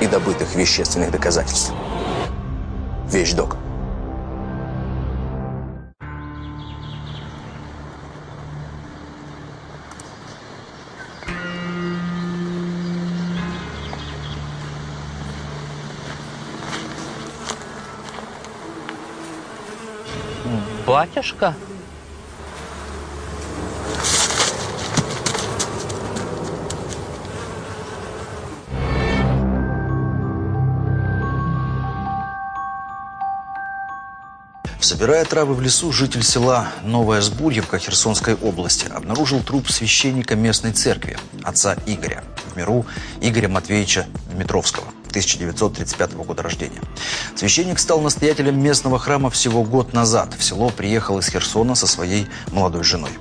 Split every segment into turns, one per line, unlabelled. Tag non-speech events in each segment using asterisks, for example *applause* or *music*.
и добытых вещественных доказательств. Вещдок.
Батюшка?
Собирая травы в лесу, житель села Новая Сбурьевка Херсонской области обнаружил труп священника местной церкви, отца Игоря, в миру Игоря Матвеевича Дмитровского. 1935 года рождения. Священник стал настоятелем местного храма всего год назад. В село приехал из Херсона со своей молодой женой.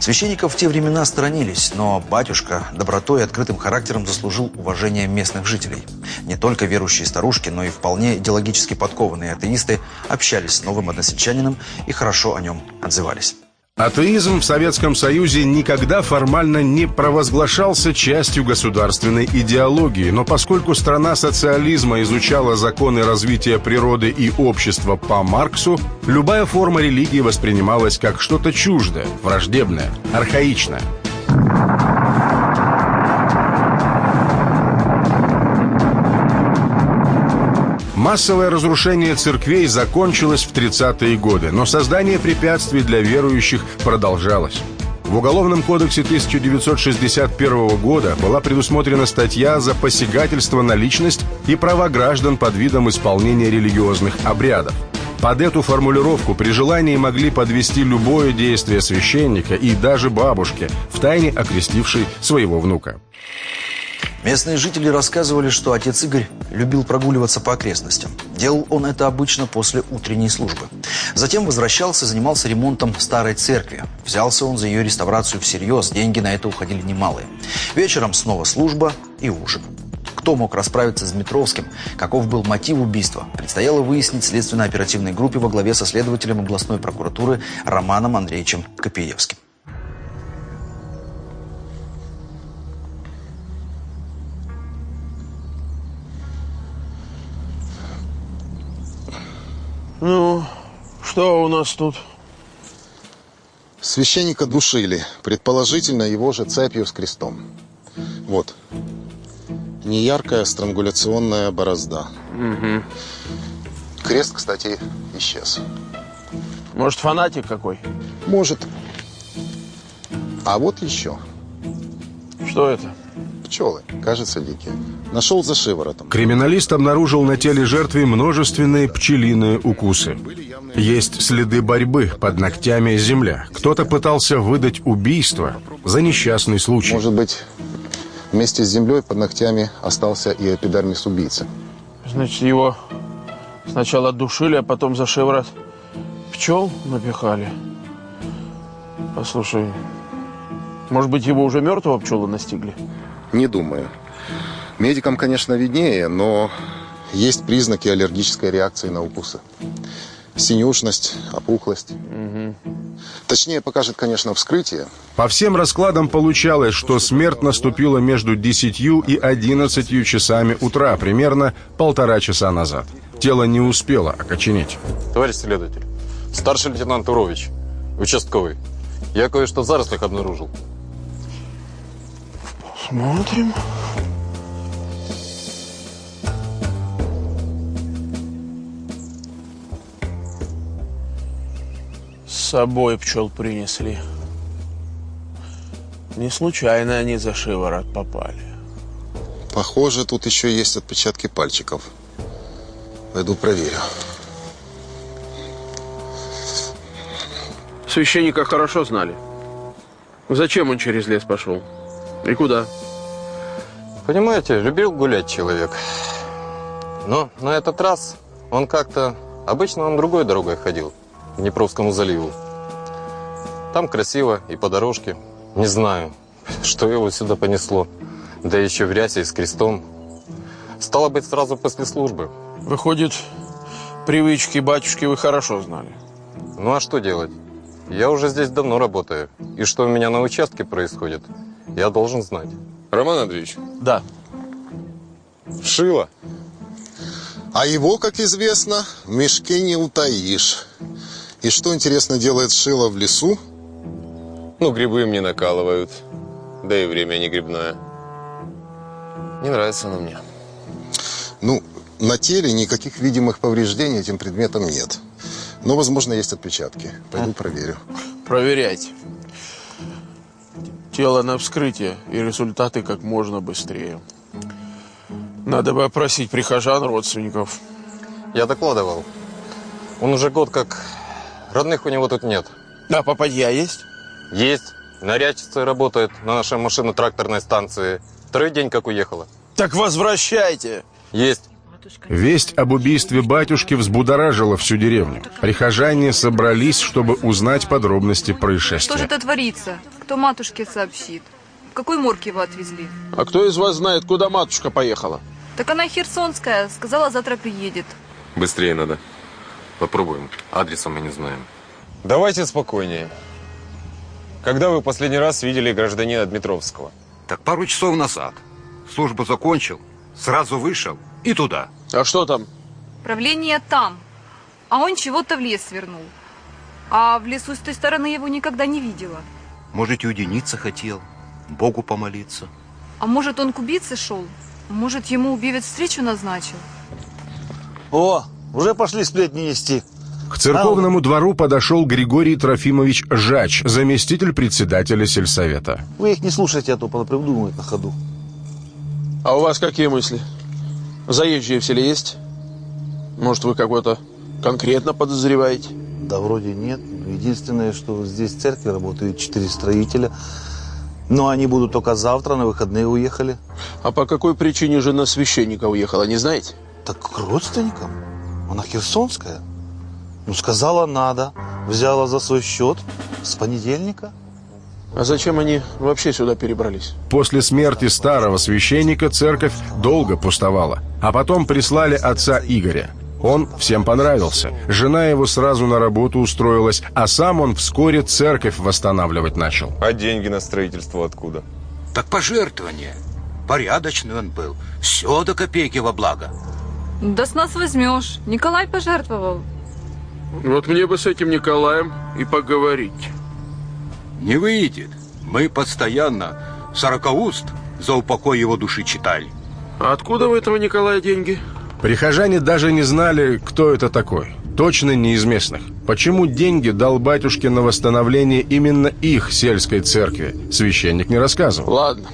Священников в те времена сторонились, но батюшка добротой и открытым характером заслужил уважение местных жителей. Не только верующие старушки, но и вполне идеологически подкованные атеисты общались с новым односельчанином и хорошо о нем отзывались.
Атеизм в Советском Союзе никогда формально не провозглашался частью государственной идеологии, но поскольку страна социализма изучала законы развития природы и общества по Марксу, любая форма религии воспринималась как что-то чуждое, враждебное, архаичное. Массовое разрушение церквей закончилось в 30-е годы, но создание препятствий для верующих продолжалось. В Уголовном кодексе 1961 года была предусмотрена статья за посягательство на личность и права граждан под видом исполнения религиозных обрядов. Под эту формулировку при желании могли подвести любое действие священника и даже бабушки, втайне окрестившей своего внука.
Местные жители рассказывали, что отец Игорь любил прогуливаться по окрестностям. Делал он это обычно после утренней службы. Затем возвращался занимался ремонтом старой церкви. Взялся он за ее реставрацию всерьез, деньги на это уходили немалые. Вечером снова служба и ужин. Кто мог расправиться с Дмитровским, каков был мотив убийства, предстояло выяснить следственно-оперативной группе во главе со следователем областной прокуратуры Романом Андреевичем Копиевским.
Ну, что у нас тут?
Священника душили, предположительно его же цепью с крестом. Вот. Неяркая странгуляционная борозда.
Угу.
Крест, кстати, исчез.
Может, фанатик какой?
Может. А вот еще.
Что это?
Пчелы, кажется, дикие. Нашел за шиворотом.
Криминалист обнаружил на теле жертвы множественные пчелиные укусы. Есть следы борьбы под ногтями земля. Кто-то пытался выдать убийство за несчастный случай.
Может быть, вместе с землей под ногтями остался и эпидермис убийцы.
Значит, его сначала душили, а потом за шиворот пчел напихали. Послушай, может быть, его уже мертвого пчелы настигли?
Не думаю. Медикам, конечно, виднее, но есть признаки аллергической реакции на укусы. Синюшность, опухлость.
Угу.
Точнее покажет, конечно, вскрытие.
По всем раскладам получалось, что смерть наступила между 10 и 11 часами утра, примерно полтора часа назад. Тело не успело окоченеть.
Товарищ следователь, старший лейтенант Урович, участковый. Я кое-что в зарослях обнаружил.
Смотрим. С собой пчел принесли. Не случайно они за шиворот попали.
Похоже, тут еще есть отпечатки пальчиков. Пойду проверю.
Священника хорошо знали. Зачем он через лес пошел? И куда?
Понимаете, любил гулять человек. Но на этот раз он как-то... Обычно он другой дорогой ходил, к Днепровскому заливу. Там красиво и по дорожке. Не знаю, *laughs* что его сюда понесло. Да еще в рясе и с крестом. Стало быть, сразу после службы.
Выходит, привычки батюшки вы хорошо знали.
Ну а что делать? Я уже здесь давно работаю. И что у меня на участке происходит, я должен знать.
Роман Андреевич,
Да.
шило.
А его, как известно, в мешке не утаишь. И что, интересно, делает шило в лесу?
Ну, грибы мне накалывают. Да и время не грибное. Не нравится оно мне.
Ну, на теле никаких видимых повреждений этим предметом нет. Но, возможно, есть отпечатки. Пойду проверю.
Проверяйте. Тело на вскрытие и результаты как можно быстрее. Надо бы опросить прихожан, родственников.
Я докладывал. Он уже год как... Родных у него тут нет.
А попадья есть?
Есть. Нарядчицей работает на нашей машино-тракторной станции. Второй день как уехала.
Так возвращайте!
Есть.
Весть об убийстве батюшки взбудоражила всю деревню. Прихожане собрались, чтобы узнать подробности
Что же
происшествия.
это творится? Кто матушке сообщит? В какой морг его отвезли?
А кто из вас знает, куда матушка поехала?
Так она херсонская, сказала, завтра приедет.
Быстрее надо.
Попробуем. Адреса мы не знаем.
Давайте спокойнее. Когда вы последний раз видели гражданина Дмитровского?
Так пару часов назад. Службу закончил, сразу вышел и туда.
А что там?
Правление там. А он чего-то в лес свернул. А в лесу с той стороны его никогда не видела.
Может, и уединиться хотел, Богу помолиться.
А может, он к убийце шел? Может, ему убивец встречу назначил?
О, уже пошли сплетни нести.
К церковному двору подошел Григорий Трофимович Жач, заместитель председателя сельсовета.
Вы их не слушайте, а то придумают на ходу.
А у вас какие мысли? Заезжие в селе есть? Может, вы кого-то конкретно подозреваете?
Да вроде нет. Единственное, что здесь в церкви работают четыре строителя. Но они будут только завтра, на выходные уехали.
А по какой причине жена священника уехала, не знаете?
Так к родственникам. Она херсонская. Ну, сказала надо. Взяла за свой счет с понедельника.
А зачем они вообще сюда перебрались?
После смерти старого священника церковь долго пустовала, а потом прислали отца Игоря. Он всем понравился. Жена его сразу на работу устроилась, а сам он вскоре церковь восстанавливать начал.
А деньги на строительство откуда?
Так пожертвование. Порядочный он был. Все до копейки во благо.
Да с нас возьмешь. Николай пожертвовал.
Вот мне бы с этим Николаем и поговорить.
Не выйдет. Мы постоянно сорокауст за упокой его души читали.
А откуда у этого Николая деньги?
Прихожане даже не знали, кто это такой. Точно не из местных. Почему деньги дал батюшке на восстановление именно их сельской церкви, священник не рассказывал.
Ладно,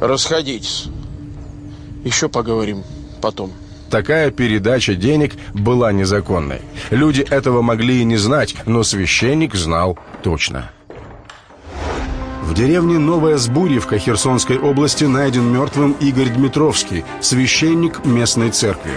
расходитесь. Еще поговорим потом.
Такая передача денег была незаконной. Люди этого могли и не знать, но священник знал точно. В деревне Новая Сбурьевка Херсонской области найден мертвым Игорь Дмитровский, священник местной церкви.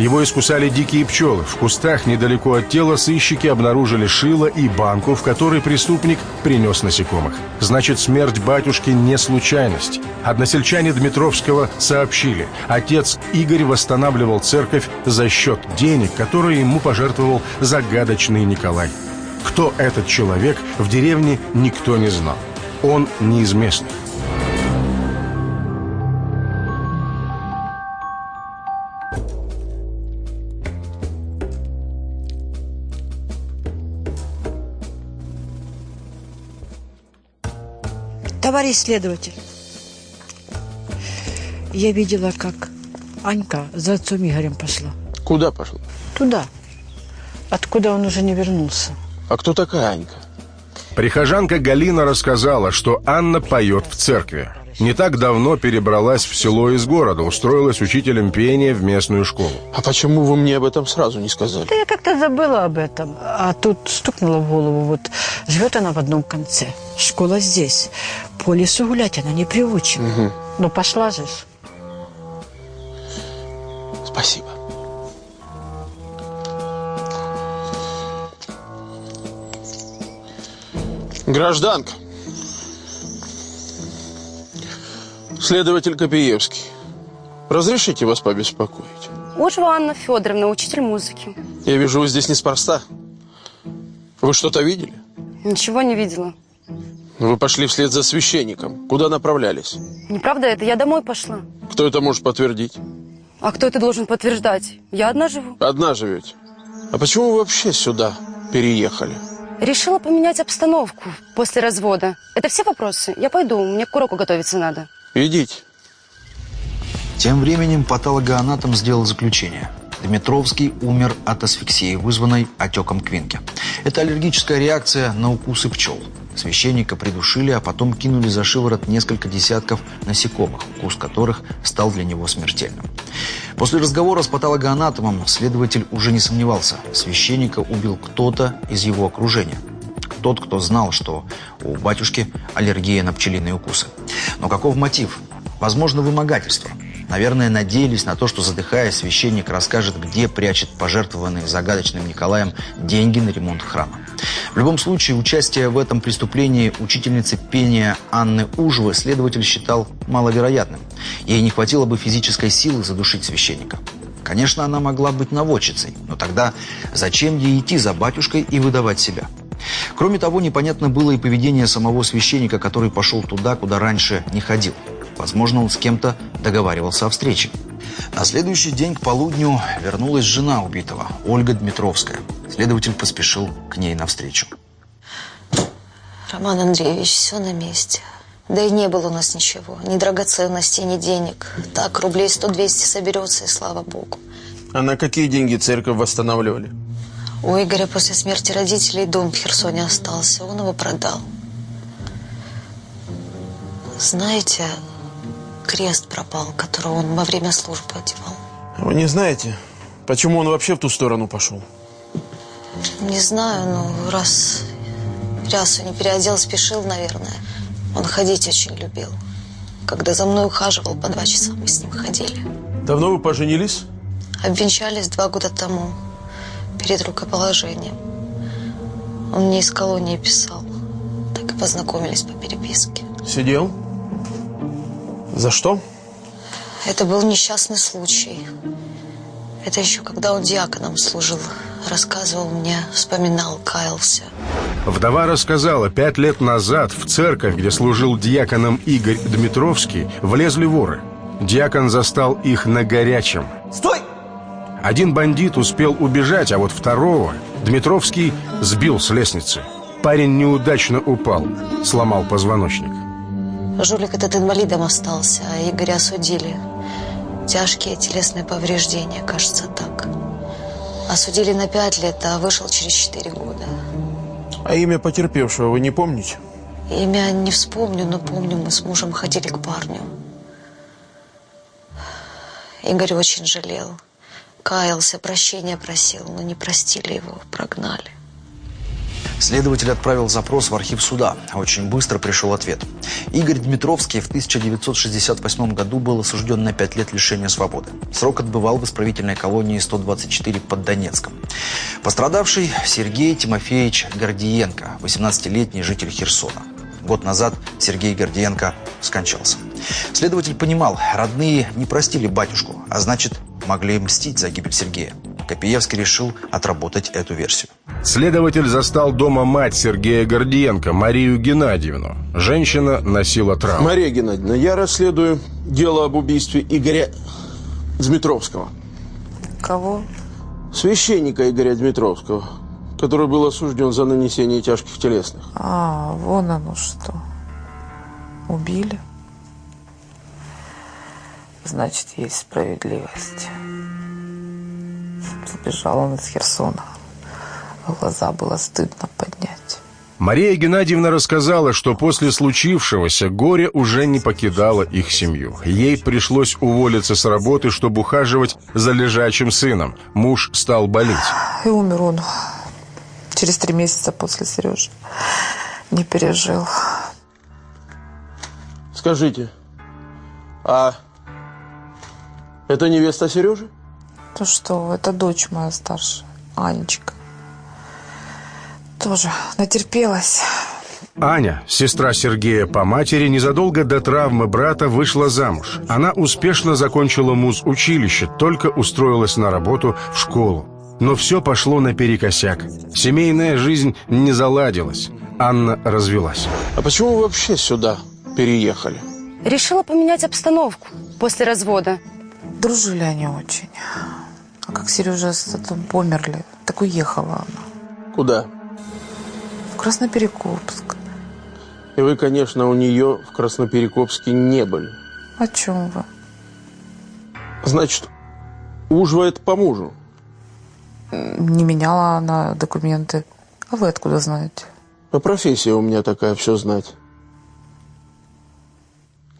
Его искусали дикие пчелы. В кустах недалеко от тела сыщики обнаружили шило и банку, в которой преступник принес насекомых. Значит, смерть батюшки не случайность. Односельчане Дмитровского сообщили. Отец Игорь восстанавливал церковь за счет денег, которые ему пожертвовал загадочный Николай. Кто этот человек, в деревне никто не знал. Он не.
Товарищ следователь, я видела, как Анька за отцом Игорем пошла.
Куда пошла?
Туда, откуда он уже не вернулся.
А кто такая Анька?
Прихожанка Галина рассказала, что Анна поет в церкви. Не так давно перебралась в село из города, устроилась учителем пения в местную школу.
А почему вы мне об этом сразу не сказали?
Да я как-то забыла об этом. А тут стукнула в голову. Вот живет она в одном конце. Школа здесь. По лесу гулять она не приучена.
Мгм.
Ну пошла же.
Спасибо. Гражданка. Следователь Копиевский. Разрешите вас побеспокоить?
Ужва Анна Федоровна, учитель музыки.
Я вижу, вы здесь неспроста. Вы что-то видели?
Ничего не видела.
Вы пошли вслед за священником. Куда направлялись?
Неправда это, я домой пошла.
Кто это может подтвердить?
А кто это должен подтверждать? Я одна живу.
Одна живете. А почему вы вообще сюда переехали?
Решила поменять обстановку после развода. Это все вопросы? Я пойду, мне к уроку готовиться надо.
Идите.
Тем временем патологоанатом сделал заключение. Дмитровский умер от асфиксии, вызванной отеком квинки. Это аллергическая реакция на укусы пчел. Священника придушили, а потом кинули за шиворот несколько десятков насекомых, укус которых стал для него смертельным. После разговора с патологоанатомом следователь уже не сомневался. Священника убил кто-то из его окружения. Тот, кто знал, что у батюшки аллергия на пчелиные укусы. Но каков мотив? Возможно, вымогательство. Наверное, надеялись на то, что, задыхаясь, священник расскажет, где прячет пожертвованные загадочным Николаем деньги на ремонт храма. В любом случае, участие в этом преступлении учительницы пения Анны Ужвы следователь считал маловероятным. Ей не хватило бы физической силы задушить священника. Конечно, она могла быть наводчицей, но тогда зачем ей идти за батюшкой и выдавать себя? Кроме того, непонятно было и поведение самого священника, который пошел туда, куда раньше не ходил. Возможно, он с кем-то договаривался о встрече. На следующий день к полудню вернулась жена убитого, Ольга Дмитровская. Следователь поспешил к ней навстречу.
Роман Андреевич, все на месте. Да и не было у нас ничего. Ни драгоценностей, ни денег. Так, рублей 100-200 соберется, и слава богу.
А на какие деньги церковь восстанавливали?
У Игоря после смерти родителей дом в Херсоне остался. Он его продал. Знаете, крест пропал, который он во время службы одевал.
Вы не знаете, почему он вообще в ту сторону пошел?
Не знаю, но раз рясу не переодел, спешил, наверное. Он ходить очень любил. Когда за мной ухаживал, по два часа мы с ним ходили.
Давно вы поженились?
Обвенчались два года тому, перед рукоположением. Он мне из колонии писал. Так и познакомились по переписке.
Сидел? За что?
Это был несчастный случай. Это еще когда он диаконом служил. Рассказывал мне, вспоминал, каялся.
Вдова рассказала, пять лет назад в церковь, где служил диаконом Игорь Дмитровский, влезли воры. Диакон застал их на горячем.
Стой!
Один бандит успел убежать, а вот второго Дмитровский сбил с лестницы. Парень неудачно упал, сломал позвоночник.
Жулик этот инвалидом остался, а Игоря осудили. Тяжкие телесные повреждения, кажется, так. Осудили на пять лет, а вышел через четыре года.
А имя потерпевшего вы не помните?
Имя не вспомню, но помню, мы с мужем ходили к парню. Игорь очень жалел. Каялся, прощения просил, но не простили его, прогнали.
Следователь отправил запрос в архив суда. Очень быстро пришел ответ. Игорь Дмитровский в 1968 году был осужден на 5 лет лишения свободы. Срок отбывал в исправительной колонии 124 под Донецком. Пострадавший Сергей Тимофеевич Гордиенко, 18-летний житель Херсона. Год назад Сергей Гордиенко скончался. Следователь понимал, родные не простили батюшку, а значит, могли мстить за гибель Сергея. Копиевский решил отработать эту версию.
Следователь застал дома мать Сергея Гордиенко, Марию Геннадьевну. Женщина носила травму.
Мария Геннадьевна, я расследую дело об убийстве Игоря Дмитровского.
Кого?
Священника Игоря Дмитровского, который был осужден за нанесение тяжких телесных.
А, вон оно что. Убили? Значит, есть справедливость. Сбежал он из Херсона. Глаза было стыдно поднять.
Мария Геннадьевна рассказала, что после случившегося горе уже не покидало их семью. Ей пришлось уволиться с работы, чтобы ухаживать за лежачим сыном. Муж стал болеть.
И умер он через три месяца после Сережи. Не пережил.
Скажите, а это невеста Сережи?
То что, это дочь моя старшая, Анечка. Тоже натерпелась.
Аня, сестра Сергея по матери, незадолго до травмы брата вышла замуж. Она успешно закончила муз-училище, только устроилась на работу в школу. Но все пошло наперекосяк. Семейная жизнь не заладилась. Анна развелась.
А почему вы вообще сюда переехали?
Решила поменять обстановку после развода.
Дружили они очень. А как Сережа с отцом померли, так уехала она.
Куда?
В Красноперекопск.
И вы, конечно, у нее в Красноперекопске не были.
О чем вы?
Значит, Ужва это по мужу?
Не меняла она документы. А вы откуда знаете?
А профессия у меня такая, все знать.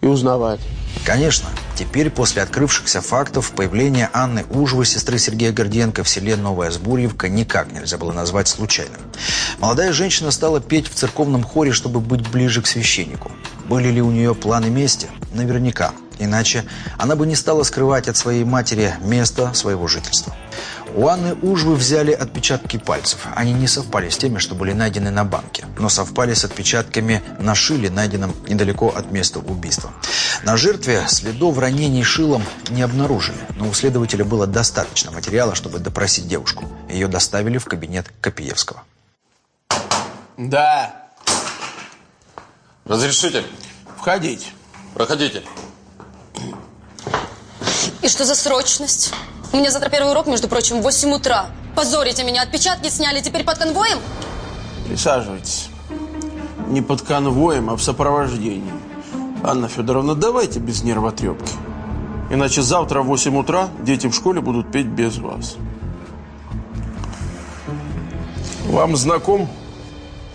И узнавать.
Конечно, теперь после открывшихся фактов появление Анны Ужвы, сестры Сергея Гордиенко в селе Новая Сбурьевка никак нельзя было назвать случайным. Молодая женщина стала петь в церковном хоре, чтобы быть ближе к священнику. Были ли у нее планы мести? Наверняка. Иначе она бы не стала скрывать от своей матери место своего жительства. У Анны Ужвы взяли отпечатки пальцев. Они не совпали с теми, что были найдены на банке, но совпали с отпечатками на шиле, найденном недалеко от места убийства. На жертве следов ранений шилом не обнаружили, но у следователя было достаточно материала, чтобы допросить девушку. Ее доставили в кабинет Копиевского.
Да.
Разрешите?
Входите.
Проходите.
И что за срочность? У меня завтра первый урок, между прочим, в 8 утра. Позорите меня, отпечатки сняли, теперь под конвоем?
Присаживайтесь. Не под конвоем, а в сопровождении. Анна Федоровна, давайте без нервотрепки. Иначе завтра в 8 утра дети в школе будут петь без вас. Вам знаком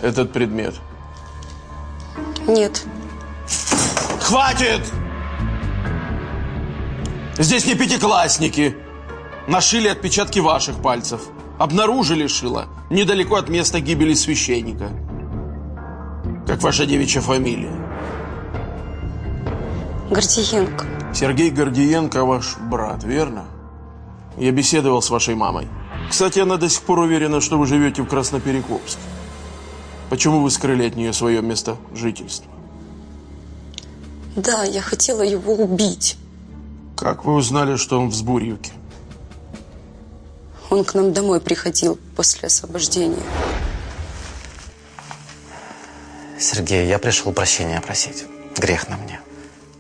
этот предмет?
Нет.
Хватит! Здесь не пятиклассники. Нашили отпечатки ваших пальцев. Обнаружили шило недалеко от места гибели священника. Как ваша девичья фамилия?
Гордиенко.
Сергей Гордиенко ваш брат, верно? Я беседовал с вашей мамой. Кстати, она до сих пор уверена, что вы живете в Красноперекопске. Почему вы скрыли от нее свое место жительства?
Да, я хотела его убить.
Как вы узнали, что он в Сбурьевке?
Он к нам домой приходил после освобождения.
Сергей, я пришел прощения просить. Грех на мне.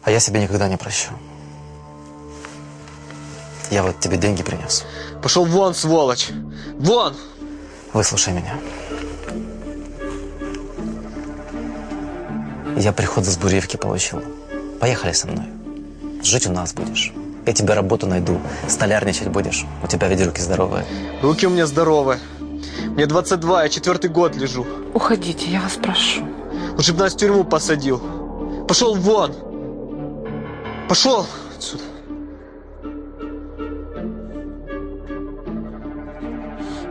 А я себе никогда не прощу. Я вот тебе деньги принес.
Пошел вон, сволочь! Вон!
Выслушай меня. Я приход из Буревки получил. Поехали со мной. Жить у нас будешь. Я тебе работу найду. Столярничать будешь. У тебя ведь руки здоровые.
Руки у меня здоровые. Мне 22, я четвертый год лежу.
Уходите, я вас прошу.
Лучше бы нас в тюрьму посадил. Пошел вон! Пошел отсюда.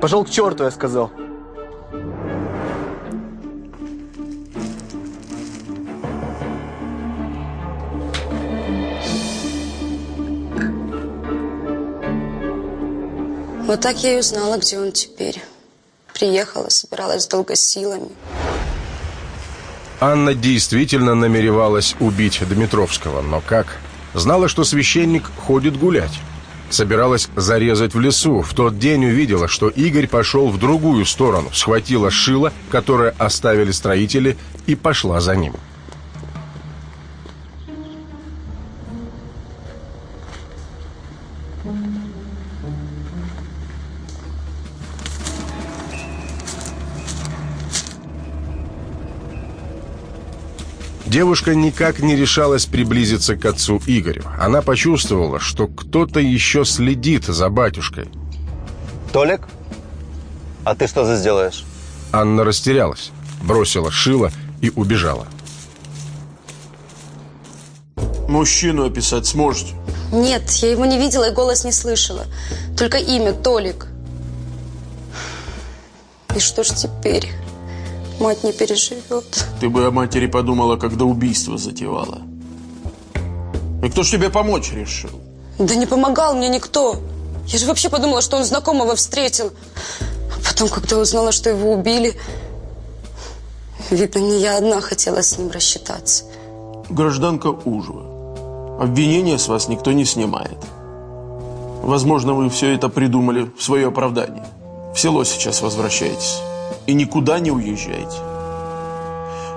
Пошел к черту, я сказал.
Вот так я и узнала, где он теперь. Приехала, собиралась долго силами.
Анна действительно намеревалась убить Дмитровского, но как? Знала, что священник ходит гулять. Собиралась зарезать в лесу. В тот день увидела, что Игорь пошел в другую сторону, схватила шило, которое оставили строители, и пошла за ним. Девушка никак не решалась приблизиться к отцу Игорю. Она почувствовала, что кто-то еще следит за батюшкой.
Толик, а ты что здесь делаешь?
Анна растерялась, бросила шило и убежала.
Мужчину описать сможете?
Нет, я его не видела и голос не слышала. Только имя Толик. И что ж теперь? Мать не переживет.
Ты бы о матери подумала, когда убийство затевала. И кто ж тебе помочь решил?
Да не помогал мне никто. Я же вообще подумала, что он знакомого встретил. А потом, когда узнала, что его убили, видно, не я одна хотела с ним рассчитаться.
Гражданка Ужева, обвинения с вас никто не снимает. Возможно, вы все это придумали в свое оправдание. В село сейчас возвращаетесь. И никуда не уезжаете.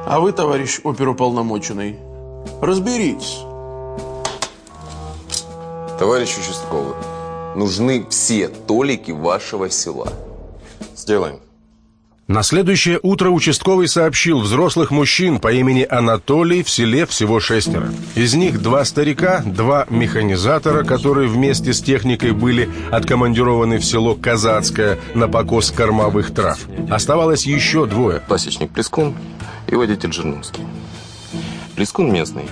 А вы, товарищ оперуполномоченный, разберитесь.
Товарищ участковый, нужны все толики вашего села.
Сделаем.
На следующее утро участковый сообщил взрослых мужчин по имени Анатолий в селе всего шестеро. Из них два старика, два механизатора, которые вместе с техникой были откомандированы в село Казацкое на покос кормовых трав. Оставалось еще двое.
Пасечник Плескун и водитель Жирновский. Плескун местный,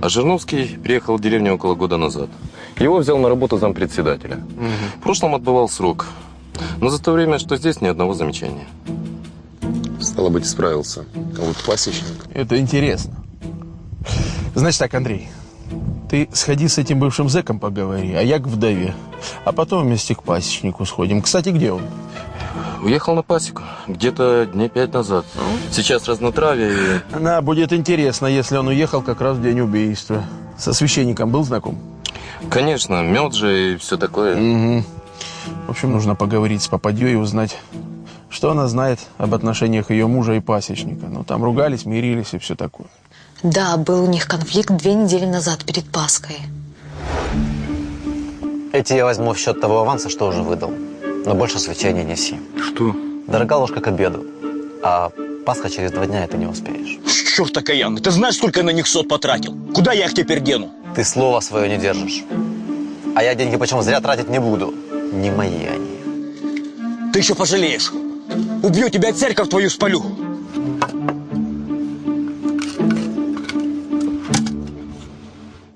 а Жирновский приехал в деревню около года назад. Его взял на работу зампредседателя. В прошлом отбывал срок. Но за то время, что здесь, ни одного замечания.
Стало быть, справился. А вот пасечник...
Это интересно. Значит так, Андрей, ты сходи с этим бывшим зэком поговори, а я к вдове. А потом вместе к пасечнику сходим. Кстати, где он?
Уехал на пасеку где-то дней пять назад. Сейчас разнотравие и...
Она будет интересно, если он уехал как раз в день убийства. Со священником был знаком?
Конечно, мед же и все такое.
Угу. В общем, нужно поговорить с попадьей и узнать, что она знает об отношениях ее мужа и пасечника. Ну, там ругались, мирились и все такое.
Да, был у них конфликт две недели назад перед Паской.
Эти я возьму в счет того аванса, что уже выдал. Но больше свечей не неси.
Что?
Дорога ложка к обеду. А Пасха через два дня это не успеешь.
Черт окаянный, ты знаешь, сколько я на них сот потратил? Куда я их теперь дену?
Ты слово свое не держишь. А я деньги почему зря тратить не буду. Не мои они.
Ты еще пожалеешь. Убью тебя, церковь твою спалю.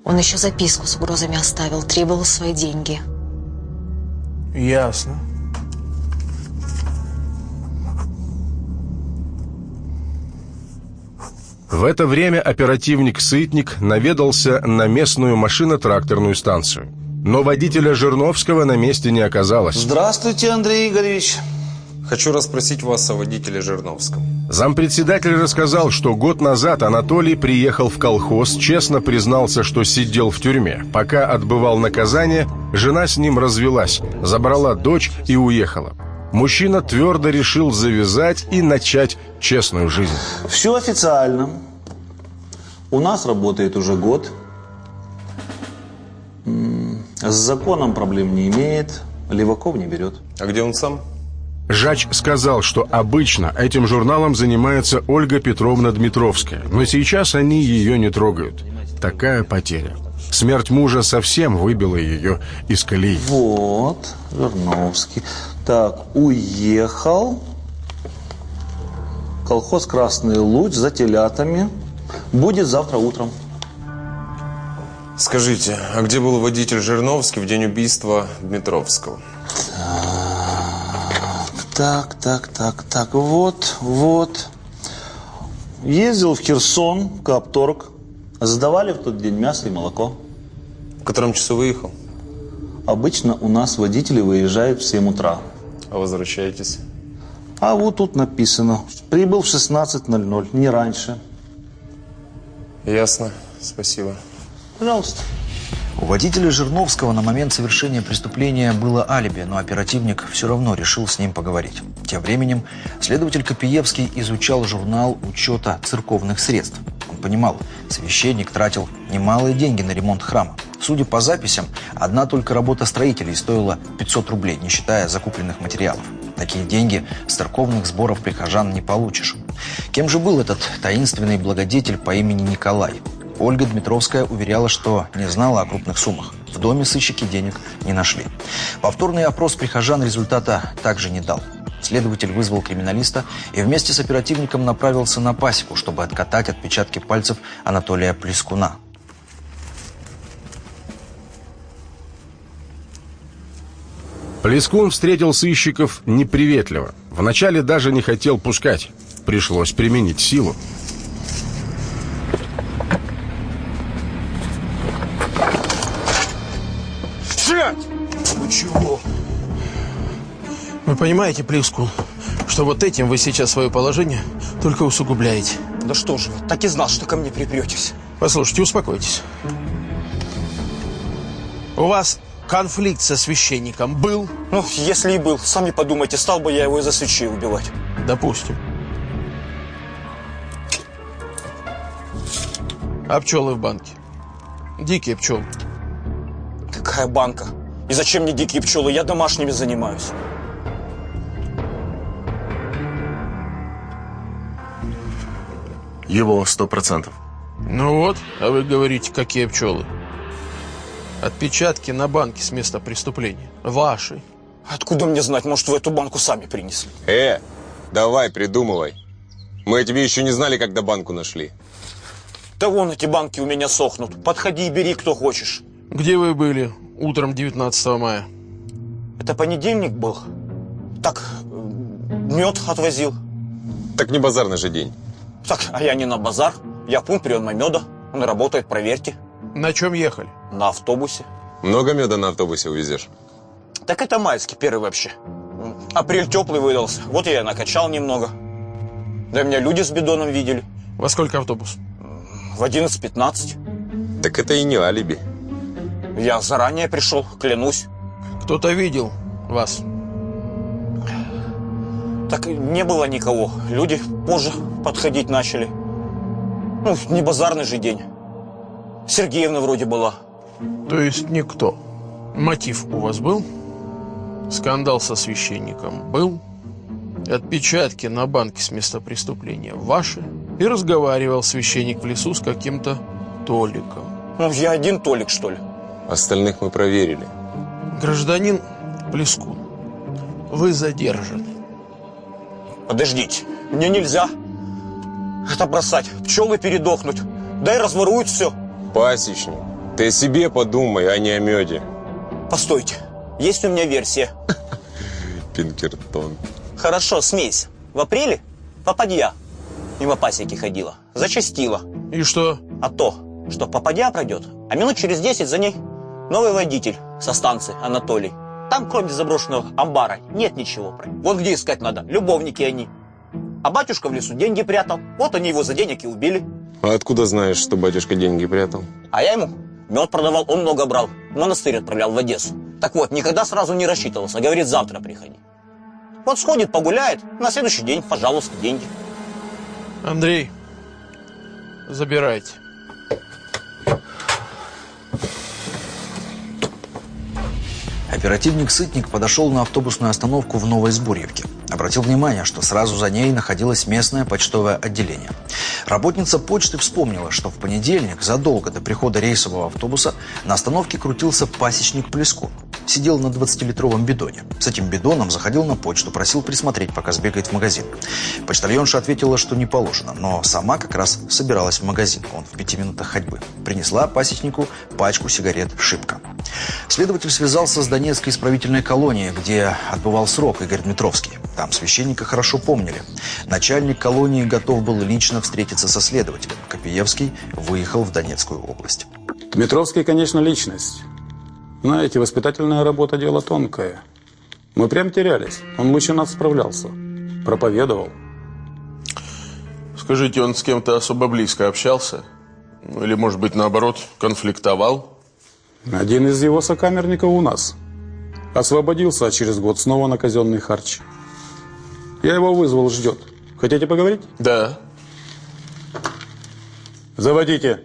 Он еще записку с угрозами оставил, требовал свои деньги.
Ясно.
В это время оперативник Сытник наведался на местную машино-тракторную станцию. Но водителя Жирновского на месте не оказалось.
Здравствуйте, Андрей Игоревич.
Хочу расспросить вас о водителе Жирновском.
Зампредседатель рассказал, что год назад Анатолий приехал в колхоз, честно признался, что сидел в тюрьме. Пока отбывал наказание, жена с ним развелась, забрала дочь и уехала. Мужчина твердо решил завязать и начать честную жизнь.
Все официально. У нас работает уже год. С законом проблем не имеет. Леваков не берет.
А где он сам?
Жач сказал, что обычно этим журналом занимается Ольга Петровна Дмитровская, но сейчас они ее не трогают. Такая потеря. Смерть мужа совсем выбила ее из колеи.
Вот, Жирновский. Так, уехал. Колхоз «Красный луч» за телятами. Будет завтра утром.
Скажите, а где был водитель Жирновский в день убийства Дмитровского?
Так, так, так, так, вот, вот. Ездил в Херсон, Капторг. Сдавали в тот день мясо и молоко.
В котором часу выехал?
Обычно у нас водители выезжают в 7 утра.
А возвращаетесь?
А вот тут написано. Прибыл в 16.00, не раньше.
Ясно, спасибо.
Пожалуйста.
У водителя Жирновского на момент совершения преступления было алиби, но оперативник все равно решил с ним поговорить. Тем временем следователь Копиевский изучал журнал учета церковных средств. Он понимал, священник тратил немалые деньги на ремонт храма. Судя по записям, одна только работа строителей стоила 500 рублей, не считая закупленных материалов. Такие деньги с церковных сборов прихожан не получишь. Кем же был этот таинственный благодетель по имени Николай? Ольга Дмитровская уверяла, что не знала о крупных суммах. В доме сыщики денег не нашли. Повторный опрос прихожан результата также не дал. Следователь вызвал криминалиста и вместе с оперативником направился на пасеку, чтобы откатать отпечатки пальцев Анатолия Плескуна.
Плескун встретил сыщиков неприветливо. Вначале даже не хотел пускать. Пришлось применить силу.
Понимаете, Плюску, что вот этим вы сейчас свое положение только усугубляете?
Да что же вы, так и знал, что ко мне припретесь.
Послушайте, успокойтесь. У вас конфликт со священником был?
Ну, если и был, сами подумайте, стал бы я его из-за свечей убивать.
Допустим. А пчелы в банке? Дикие пчелы.
Какая банка? И зачем мне дикие пчелы? Я домашними занимаюсь.
Его сто процентов.
Ну вот, а вы говорите, какие пчелы? Отпечатки на банке с места преступления. Ваши.
Откуда мне знать? Может, вы эту банку сами принесли?
Э, давай, придумывай. Мы тебе еще не знали, когда банку нашли.
Да вон эти банки у меня сохнут. Подходи и бери, кто хочешь.
Где вы были утром 19 мая?
Это понедельник был. Так, мед отвозил.
Так не базарный же день.
Так, а я не на базар. Я пункт приема меда. Он работает, проверьте.
На чем ехали?
На автобусе.
Много меда на автобусе увезешь?
Так это майский первый вообще. Апрель теплый выдался. Вот я и накачал немного. Да меня люди с бидоном видели.
Во сколько автобус?
В 11.15.
Так это и не алиби.
Я заранее пришел, клянусь.
Кто-то видел вас?
Так не было никого. Люди позже подходить начали. Ну, не базарный же день. Сергеевна вроде была.
То есть никто. Мотив у вас был? Скандал со священником был? Отпечатки на банке с места преступления ваши? И разговаривал священник в лесу с каким-то Толиком.
Ну, я один Толик, что ли?
Остальных мы проверили.
Гражданин Плескун, вы задержаны.
Подождите, мне нельзя это бросать. Пчелы передохнуть. Дай разворуют все.
Пасечник, ты о себе подумай, а не о меде.
Постойте, есть у меня версия. *laughs*
Пинкертон.
Хорошо, смейся. В апреле попадья мимо пасеки ходила. Зачастила.
И что?
А то, что попадья пройдет, а минут через 10 за ней новый водитель со станции Анатолий. Там, кроме заброшенного амбара, нет ничего. Вот где искать надо. Любовники они. А батюшка в лесу деньги прятал. Вот они его за денег и убили.
А откуда знаешь, что батюшка деньги прятал?
А я ему мед продавал, он много брал. В монастырь отправлял в Одессу. Так вот, никогда сразу не рассчитывался. Говорит, завтра приходи. Вот сходит, погуляет, на следующий день, пожалуйста, деньги.
Андрей, забирайте.
Оперативник Сытник подошел на автобусную остановку в Новой Сбурьевке. Обратил внимание, что сразу за ней находилось местное почтовое отделение. Работница почты вспомнила, что в понедельник, задолго до прихода рейсового автобуса, на остановке крутился пасечник Плеску. Сидел на 20-литровом бидоне. С этим бидоном заходил на почту, просил присмотреть, пока сбегает в магазин. Почтальонша ответила, что не положено, но сама как раз собиралась в магазин. Он в пяти минутах ходьбы. Принесла пасечнику пачку сигарет «Шипка». Следователь связался с Донецкой исправительной колонией, где отбывал срок Игорь Дмитровский. Там священника хорошо помнили. Начальник колонии готов был лично встретиться со следователем. Копиевский выехал в Донецкую область.
Дмитровский, конечно, личность. Знаете, воспитательная работа – дело тонкое. Мы прям терялись. Он лучше нас справлялся. Проповедовал.
Скажите, он с кем-то особо близко общался? Ну, или, может быть, наоборот, конфликтовал?
Один из его сокамерников у нас. Освободился, а через год снова на казенный харч. Я его вызвал, ждет. Хотите поговорить?
Да.
Заводите.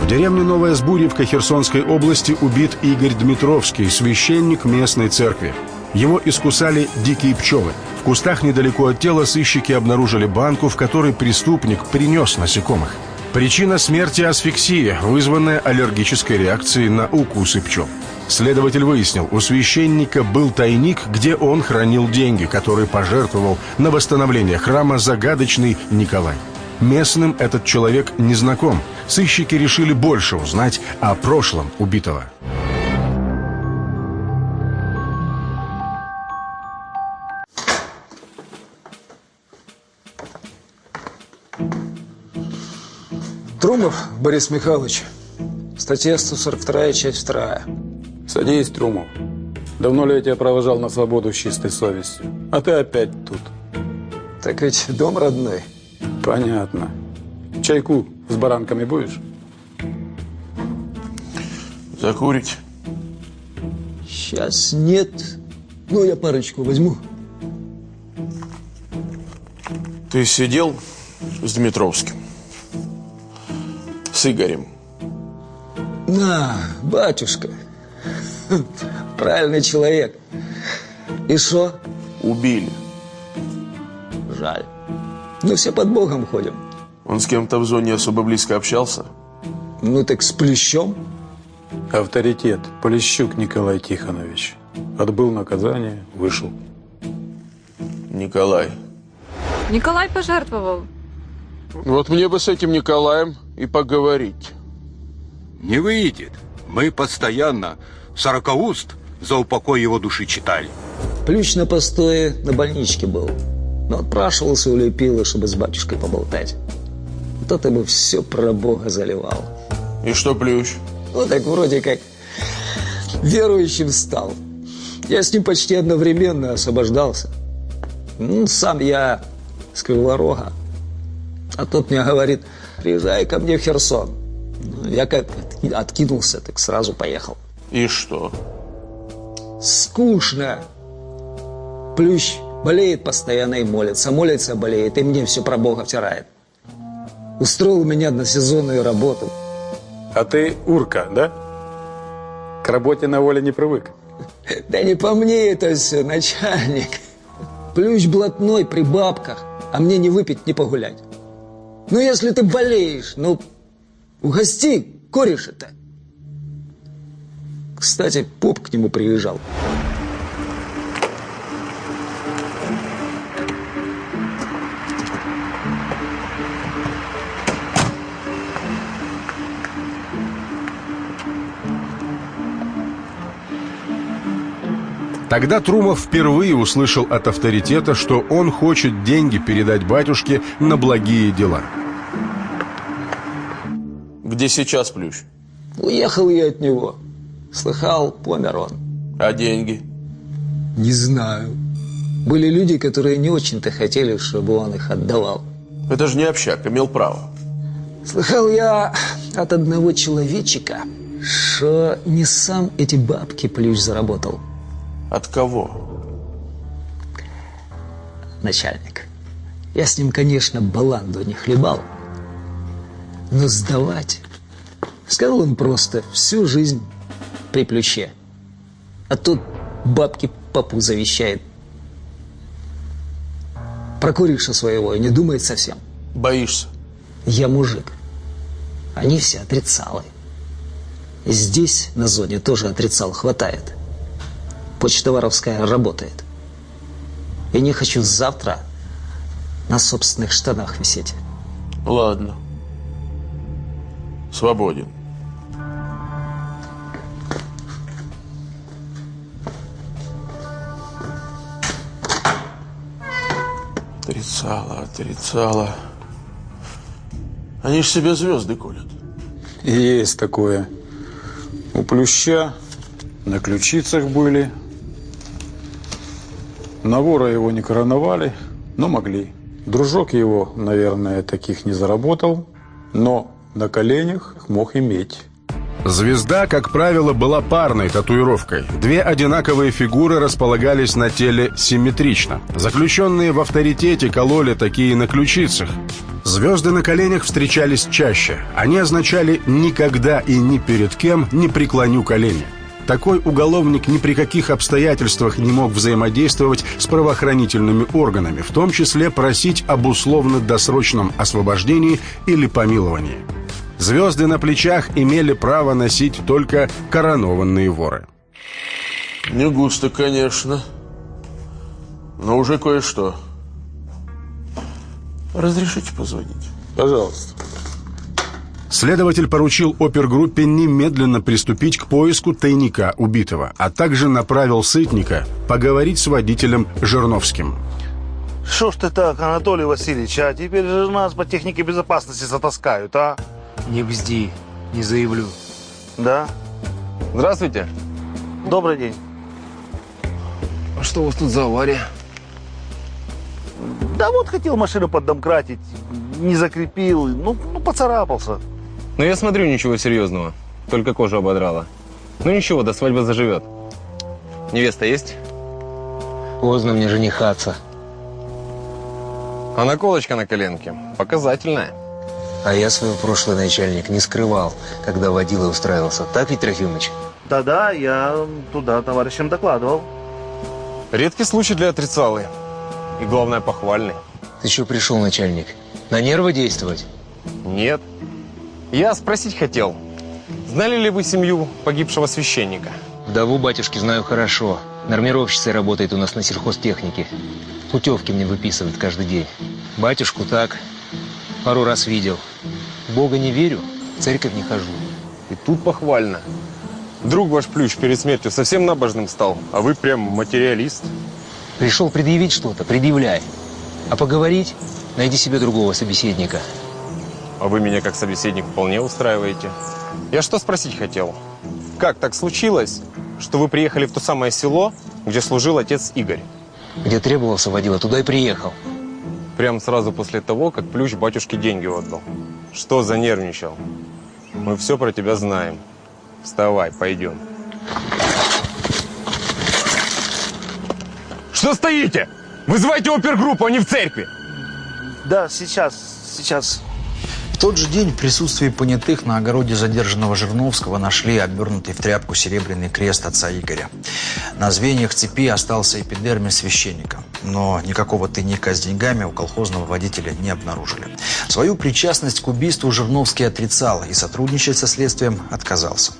В деревне Новая Сбурьевка Херсонской области убит Игорь Дмитровский, священник местной церкви. Его искусали дикие пчелы. В кустах недалеко от тела сыщики обнаружили банку, в которой преступник принес насекомых. Причина смерти – асфиксия, вызванная аллергической реакцией на укусы пчел. Следователь выяснил, у священника был тайник, где он хранил деньги, которые пожертвовал на восстановление храма загадочный Николай. Местным этот человек не знаком. Сыщики решили больше узнать о прошлом убитого.
Трумов Борис Михайлович. Статья 142, часть 2.
Садись, Трумов. Давно ли я тебя провожал на свободу с чистой совестью? А ты опять тут.
Так ведь дом родной.
Понятно. Чайку с баранками будешь?
Закурить?
Сейчас нет. Ну, я парочку возьму.
Ты сидел с Дмитровским? С Игорем?
На, батюшка. Правильный человек. И что?
Убили.
Жаль. Мы все под Богом ходим.
Он с кем-то в зоне особо близко общался?
Ну так с Плещом.
Авторитет. Полищук Николай Тихонович. Отбыл наказание, вышел.
Николай.
Николай пожертвовал.
Вот мне бы с этим Николаем и поговорить.
Не выйдет. Мы постоянно сорокауст за упокой его души читали.
Плющ на постое на больничке был. Но отпрашивался у Лепила, чтобы с батюшкой поболтать. Тот ему все про Бога заливал.
И что Плющ?
Ну так вроде как верующим стал. Я с ним почти одновременно освобождался. Ну, сам я с Кривого Рога. А тот мне говорит, приезжай ко мне в Херсон. Ну, я как откинулся, так сразу поехал.
И что?
Скучно. Плющ болеет постоянно и молится, молится, болеет, и мне все про Бога втирает. Устроил меня на сезонную работу.
А ты урка, да? К работе на воле не привык. *laughs*
Да не по мне это все, начальник. Плющ блатной при бабках, а мне не выпить, не погулять. Ну, если ты болеешь, ну, угости кореша-то. Кстати, поп к нему приезжал.
Тогда Трумов впервые услышал от авторитета, что он хочет деньги передать батюшке на благие дела.
Где сейчас Плющ?
Уехал я от него. Слыхал, помер он.
А деньги?
Не знаю. Были люди, которые не очень-то хотели, чтобы он их отдавал.
Это же не общак, имел право.
Слыхал я от одного человечика, что не сам эти бабки Плющ заработал.
От кого?
Начальник. Я с ним, конечно, баланду не хлебал. Но сдавать... Сказал он просто всю жизнь при плюще. А тут бабки папу завещает. Про куриша своего и не думает совсем.
Боишься?
Я мужик. Они все отрицалы. И здесь, на зоне, тоже отрицал хватает. Почта воровская работает. И не хочу завтра на собственных штанах висеть.
Ладно. Свободен. Отрицала, отрицала. Они ж себе звезды колят.
Есть такое. У Плюща на ключицах были. На вора его не короновали, но могли. Дружок его, наверное, таких не заработал, но на коленях мог иметь.
Звезда, как правило, была парной татуировкой. Две одинаковые фигуры располагались на теле симметрично. Заключенные в авторитете кололи такие на ключицах. Звезды на коленях встречались чаще. Они означали «никогда и ни перед кем не преклоню колени». Такой уголовник ни при каких обстоятельствах не мог взаимодействовать с правоохранительными органами, в том числе просить об условно-досрочном освобождении или помиловании. Звезды на плечах имели право носить только коронованные воры.
Не густо, конечно. Но уже кое-что. Разрешите позвонить?
Пожалуйста.
Следователь поручил опергруппе немедленно приступить к поиску тайника убитого, а также направил Сытника поговорить с водителем Жирновским.
Что ж ты так, Анатолий Васильевич, а теперь же нас по технике безопасности затаскают, а?
Не бзди, не заявлю.
Да?
Здравствуйте.
Добрый день.
А что у вас тут за авария?
Да вот хотел машину поддомкратить, не закрепил, ну, ну поцарапался.
Ну, я смотрю, ничего серьезного. Только кожу ободрала. Ну, ничего, до свадьбы заживет. Невеста есть?
Поздно мне женихаться.
А наколочка на коленке показательная.
А я свой прошлый начальник не скрывал, когда водила устраивался. Так ведь, Трофимыч?
Да-да, я туда товарищам докладывал.
Редкий случай для отрицалы. И главное, похвальный.
Ты что пришел, начальник? На нервы действовать?
Нет. Я спросить хотел. Знали ли вы семью погибшего священника?
Вдову батюшки знаю хорошо. Нормировщицей работает у нас на сельхозтехнике. Путевки мне выписывает каждый день. Батюшку так. Пару раз видел. В Бога не верю, в церковь не хожу.
И тут похвально. Друг ваш Плющ перед смертью совсем набожным стал, а вы прям материалист.
Пришел предъявить что-то, предъявляй. А поговорить, найди себе другого собеседника.
А вы меня как собеседник вполне устраиваете. Я что спросить хотел? Как так случилось, что вы приехали в то самое село, где служил отец Игорь?
Где требовался водила, туда и приехал.
Прям сразу после того, как Плющ батюшке деньги отдал. Что занервничал? Мы все про тебя знаем. Вставай, пойдем. Что стоите? Вызывайте опергруппу, а не в церкви.
Да, сейчас, сейчас.
В тот же день в присутствии понятых на огороде задержанного Жирновского нашли обернутый в тряпку серебряный крест отца Игоря. На звеньях цепи остался эпидермис священника, но никакого тайника с деньгами у колхозного водителя не обнаружили. Свою причастность к убийству Жирновский отрицал и сотрудничать со следствием отказался.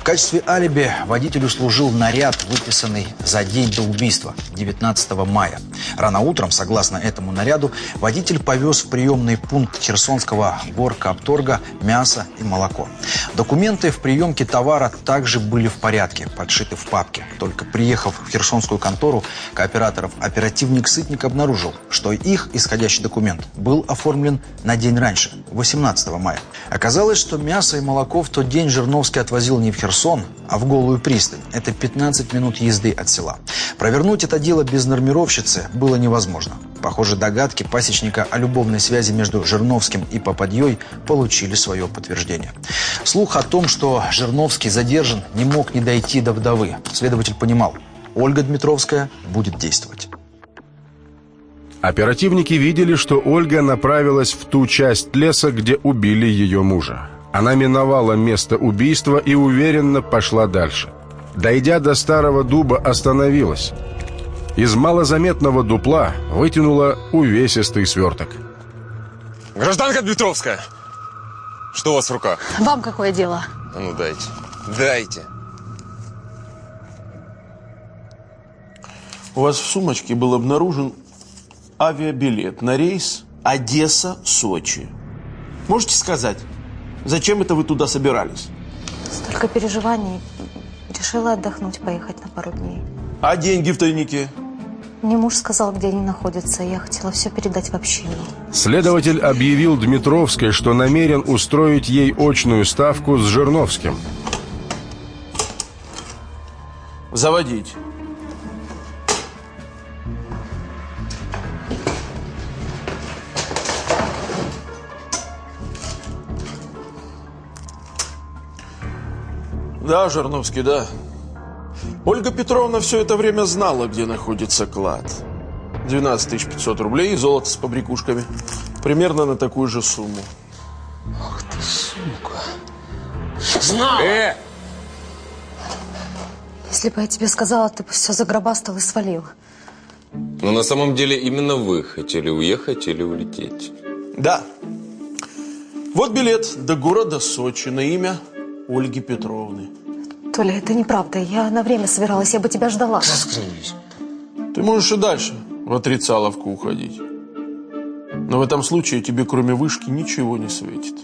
В качестве алиби водителю служил наряд, выписанный за день до убийства, 19 мая. Рано утром, согласно этому наряду, водитель повез в приемный пункт Херсонского горка Капторга мясо и молоко. Документы в приемке товара также были в порядке, подшиты в папке. Только приехав в херсонскую контору кооператоров, оперативник Сытник обнаружил, что их исходящий документ был оформлен на день раньше, 18 мая. Оказалось, что мясо и молоко в тот день Жирновский отвозил не в Херсон, а в Голую пристань. Это 15 минут езды от села. Провернуть это дело без нормировщицы было невозможно. Похоже, догадки пасечника о любовной связи между Жирновским и Попадьей получили свое подтверждение. Слух о том, что Жирновский задержан, не мог не дойти до вдовы. Следователь понимал, Ольга Дмитровская будет действовать.
Оперативники видели, что Ольга направилась в ту часть леса, где убили ее мужа. Она миновала место убийства и уверенно пошла дальше. Дойдя до старого дуба, остановилась. Из малозаметного дупла вытянула увесистый сверток.
Гражданка Дмитровская! Что у вас в руках?
Вам какое дело?
А ну дайте. Дайте.
У вас в сумочке был обнаружен авиабилет на рейс Одесса-Сочи. Можете сказать, зачем это вы туда собирались?
Столько переживаний. Решила отдохнуть, поехать на пару дней.
А деньги в тайнике?
Мне муж сказал, где они находятся, я хотела все передать в общину.
Следователь объявил Дмитровской, что намерен устроить ей очную ставку с Жирновским.
Заводить. Да, Жирновский, да. Ольга Петровна все это время знала, где находится клад. 12 500 рублей и золото с побрякушками. Примерно на такую же сумму.
Ах ты, сука.
Знала!
Э!
Если бы я тебе сказала, ты бы все загробастал и свалил.
Но на самом деле именно вы хотели уехать или улететь.
Да. Вот билет до города Сочи на имя Ольги Петровны.
Толя, это неправда. Я на время собиралась, я бы тебя ждала.
Заткнись.
Ты можешь и дальше в отрицаловку уходить. Но в этом случае тебе кроме вышки ничего не светит.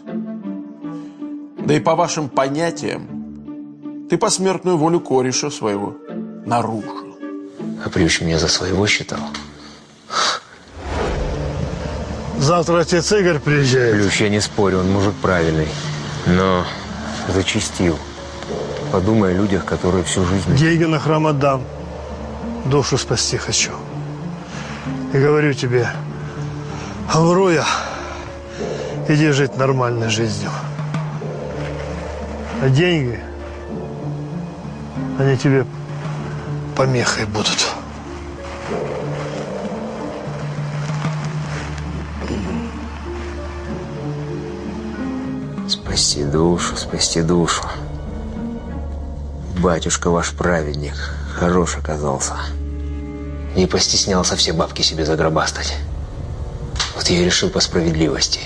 Да и по вашим понятиям, ты посмертную волю кореша своего нарушил.
А Плющ меня за своего считал.
Завтра отец Игорь приезжает.
Плющ, я не спорю, он мужик правильный. Но зачистил. Подумай о людях, которые всю жизнь...
Деньги на храм отдам. Душу спасти хочу. И говорю тебе, Авроя, иди жить нормальной жизнью. А деньги, они тебе помехой будут.
Спасти душу, спасти душу. Батюшка ваш праведник, хорош оказался. Не постеснялся все бабки себе загробастать. Вот я и решил по справедливости.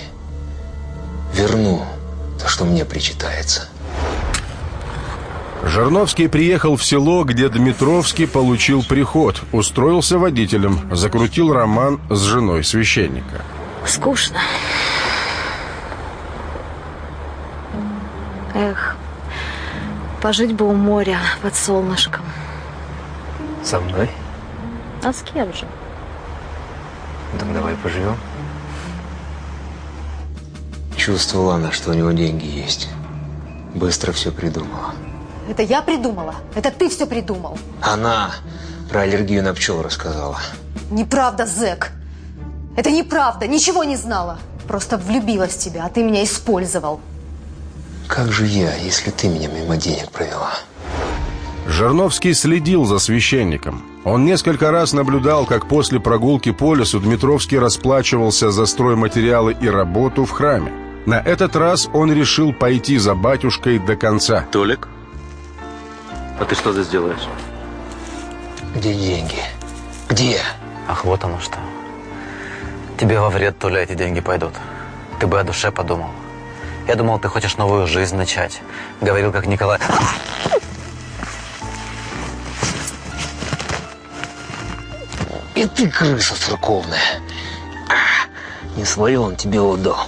Верну то, что мне причитается.
Жирновский приехал в село, где Дмитровский получил приход, устроился водителем, закрутил роман с женой священника.
Скучно. Эх, пожить бы у моря под солнышком.
Со мной?
А с кем же?
Так давай поживем. Чувствовала она, что у него деньги есть. Быстро все придумала.
Это я придумала? Это ты все придумал?
Она про аллергию на пчел рассказала.
Неправда, зэк. Это неправда, ничего не знала. Просто влюбилась в тебя, а ты меня использовал.
Как же я, если ты меня мимо денег провела?
Жирновский следил за священником. Он несколько раз наблюдал, как после прогулки по лесу Дмитровский расплачивался за стройматериалы и работу в храме. На этот раз он решил пойти за батюшкой до конца.
Толик, а ты что здесь делаешь?
Где деньги? Где?
Ах, вот оно что. Тебе во вред, Толя, эти деньги пойдут. Ты бы о душе подумал. Я думал, ты хочешь новую жизнь начать. Говорил, как Николай...
И ты крыса церковная. А, не свое он тебе отдал.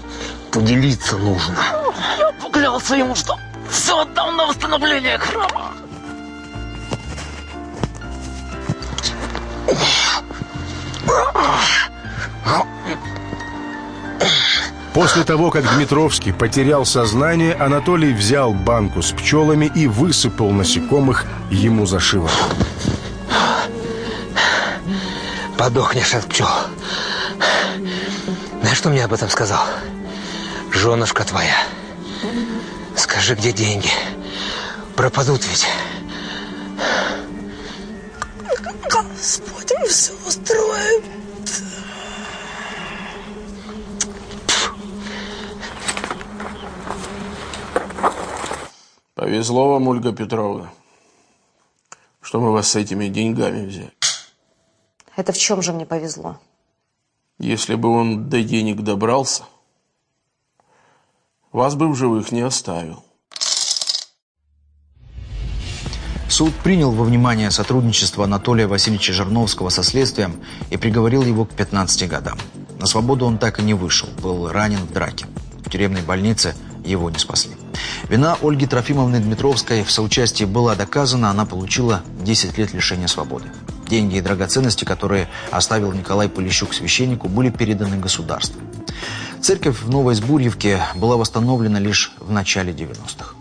Поделиться нужно. Я поклялся ему, что все отдам на восстановление храма.
После того, как Дмитровский потерял сознание, Анатолий взял банку с пчелами и высыпал насекомых ему за шиворот.
Подохнешь от пчел. Знаешь, что мне об этом сказал? Женушка твоя. Скажи, где деньги? Пропадут ведь.
Господи, все устроит.
Повезло вам, Ольга Петровна, что мы вас с этими деньгами взяли.
Это в чем же мне повезло?
Если бы он до денег добрался, вас бы в живых не оставил.
Суд принял во внимание сотрудничество Анатолия Васильевича Жирновского со следствием и приговорил его к 15 годам. На свободу он так и не вышел, был ранен в драке. В тюремной больнице его не спасли. Вина Ольги Трофимовны Дмитровской в соучастии была доказана, она получила 10 лет лишения свободы. Деньги и драгоценности, которые оставил Николай Полищук священнику, были переданы государству. Церковь в Новой Сбурьевке была восстановлена лишь в начале 90-х.